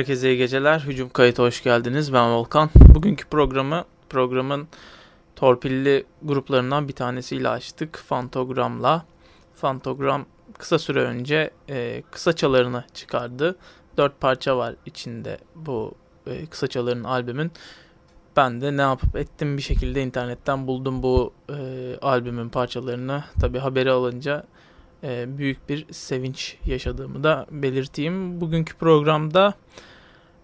Herkese iyi geceler. Hücum kayıta hoş geldiniz. Ben Volkan. Bugünkü programı programın torpilli gruplarından bir tanesiyle açtık. Fantogram'la. Fantogram kısa süre önce e, kısaçalarını çıkardı. Dört parça var içinde bu e, kısaçaların albümün. Ben de ne yapıp ettim bir şekilde internetten buldum bu e, albümün parçalarını. Tabi haberi alınca e, büyük bir sevinç yaşadığımı da belirteyim. Bugünkü programda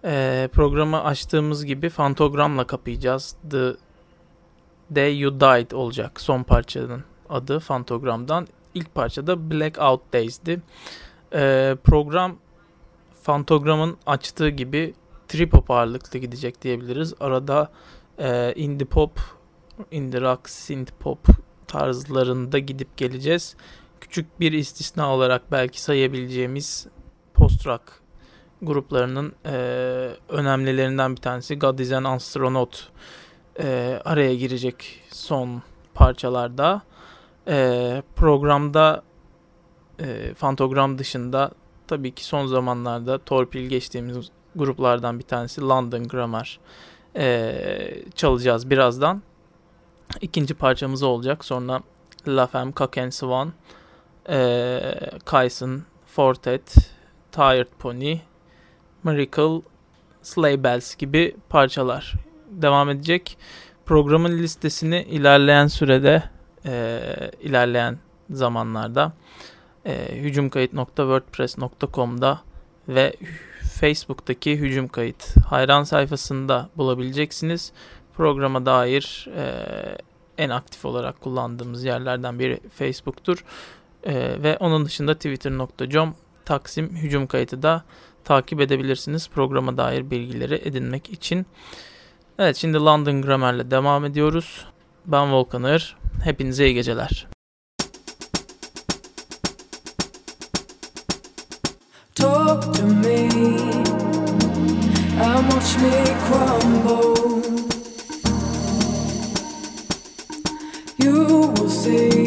e, programı açtığımız gibi Fantogram'la kapayacağız. The Day You Died olacak son parçanın adı Fantogram'dan. İlk parçada Blackout Days'di. E, program Fantogram'ın açtığı gibi trip hop ağırlıklı gidecek diyebiliriz. Arada e, indie pop, indie rock, synth pop tarzlarında gidip geleceğiz. küçük bir istisna olarak belki sayabileceğimiz post-rock gruplarının e, önemlilerinden bir tanesi God is an Astronaut e, araya girecek son parçalarda. E, programda e, Fantogram dışında tabii ki son zamanlarda torpil geçtiğimiz gruplardan bir tanesi London Grammar e, çalacağız birazdan. İkinci parçamız olacak. Sonra La Femme, Cock and Swan, e, Kyson, Fortet, Tired Pony, Miracle, Sleigh Bells gibi parçalar devam edecek. Programın listesini ilerleyen sürede, e, ilerleyen zamanlarda e, hücumkayıt.wordpress.com'da ve Facebook'taki Hücum Kayıt hayran sayfasında bulabileceksiniz. Programa dair e, en aktif olarak kullandığımız yerlerden biri Facebook'tur. E, ve onun dışında twitter.com Taksim Hücum Kayıtı da takip edebilirsiniz programa dair bilgileri edinmek için. Evet şimdi London Grammar'la devam ediyoruz. Ben Volkan Ağır. Hepinize iyi geceler. Talk to me and watch me crumble. You will see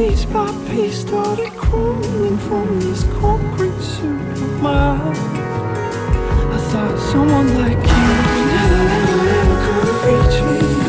piece by piece started crumbling from this concrete suit of mine. I thought someone like you was never, ever, ever gonna reach me.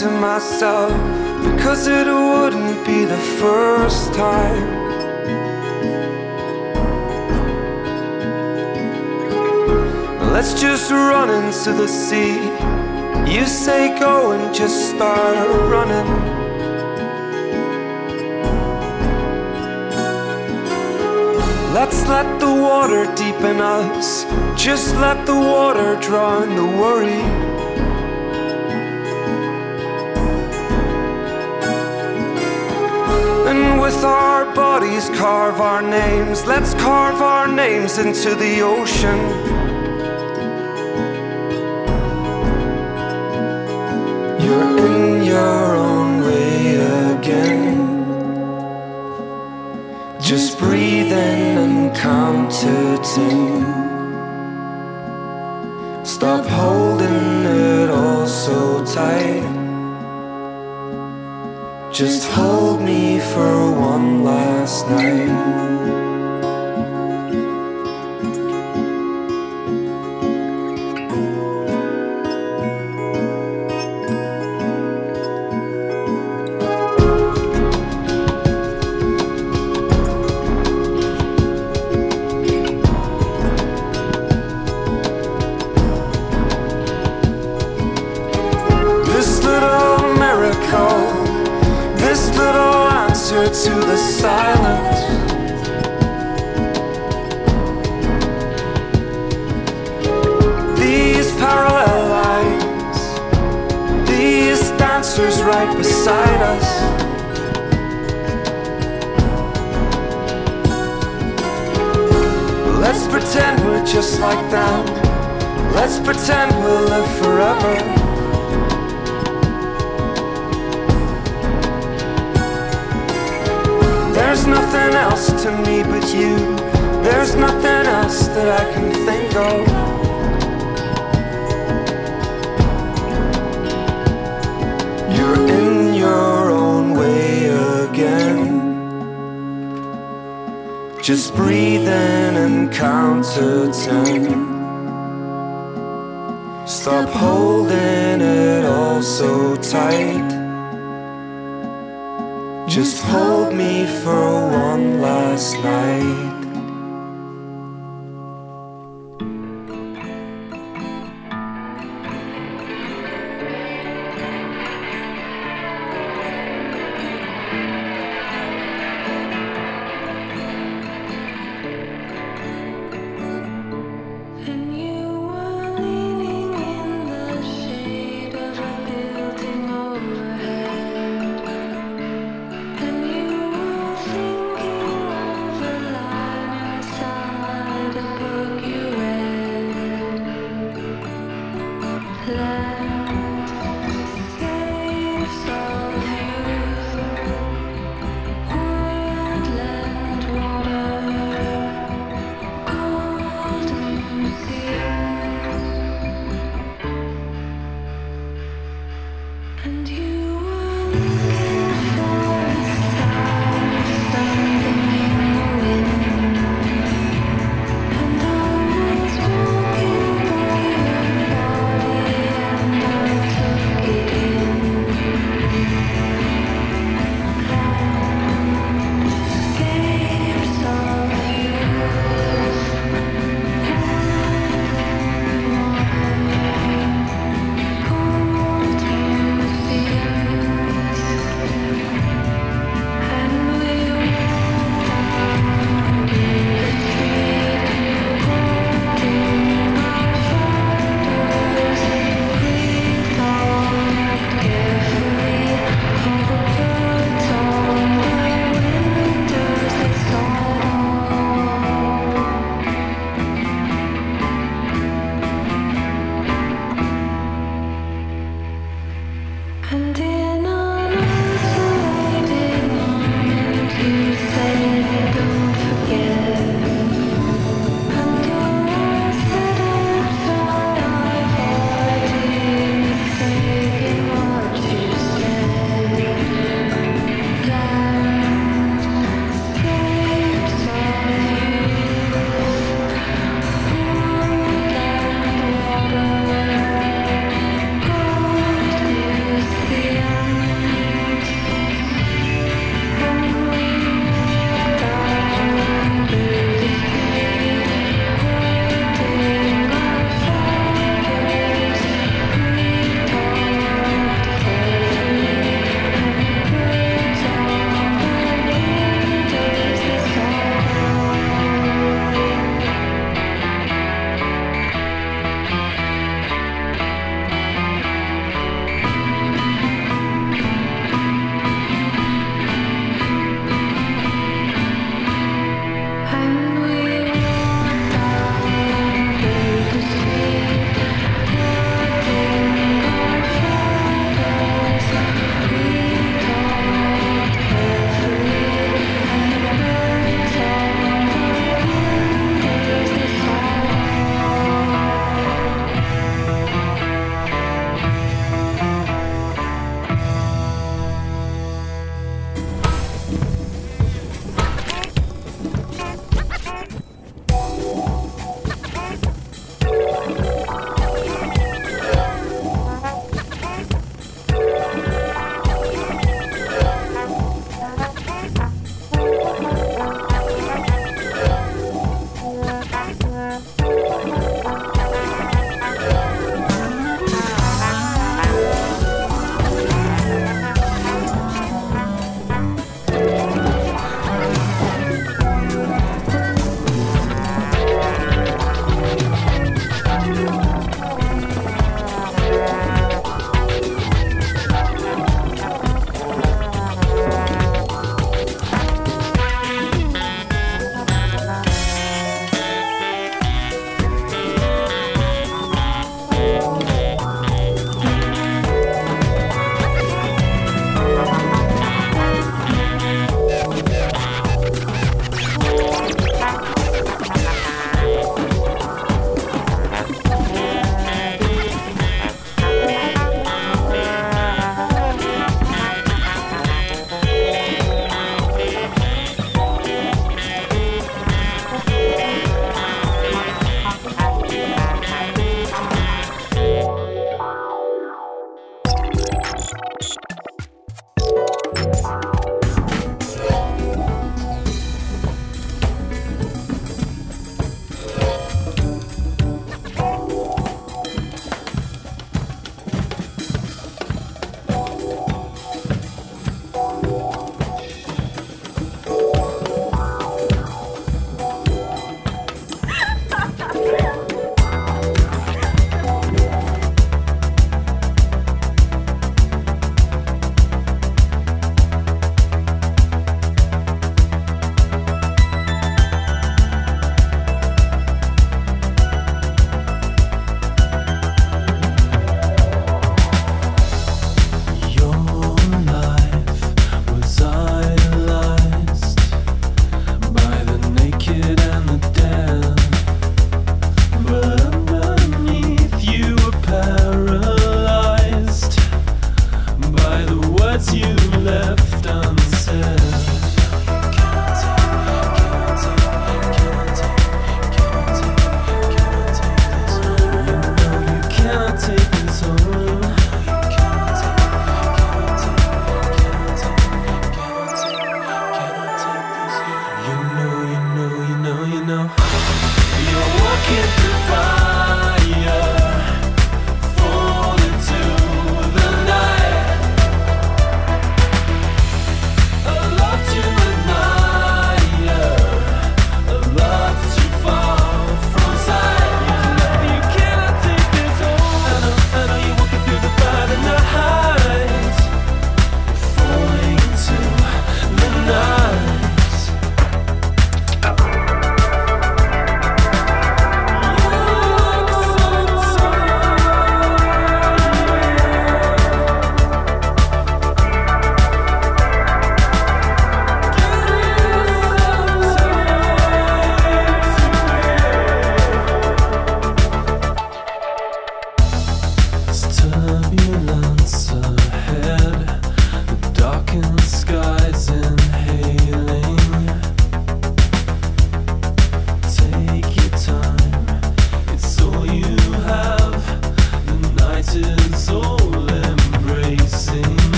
To myself because it wouldn't be the first time. Let's just run into the sea. You say go and just start running. Let's let the water deepen us. Just let the water drown the worry. With our bodies carve our names. Let's carve our names into the ocean. You're in your own way again. Just breathe in and count to ten. Stop holding it all so tight. Just hold my like them. Let's pretend we'll live forever. There's nothing else to me but you. There's nothing else that I can think of. Just breathe in and count to ten. Stop holding it all so tight. Just hold me for one last night.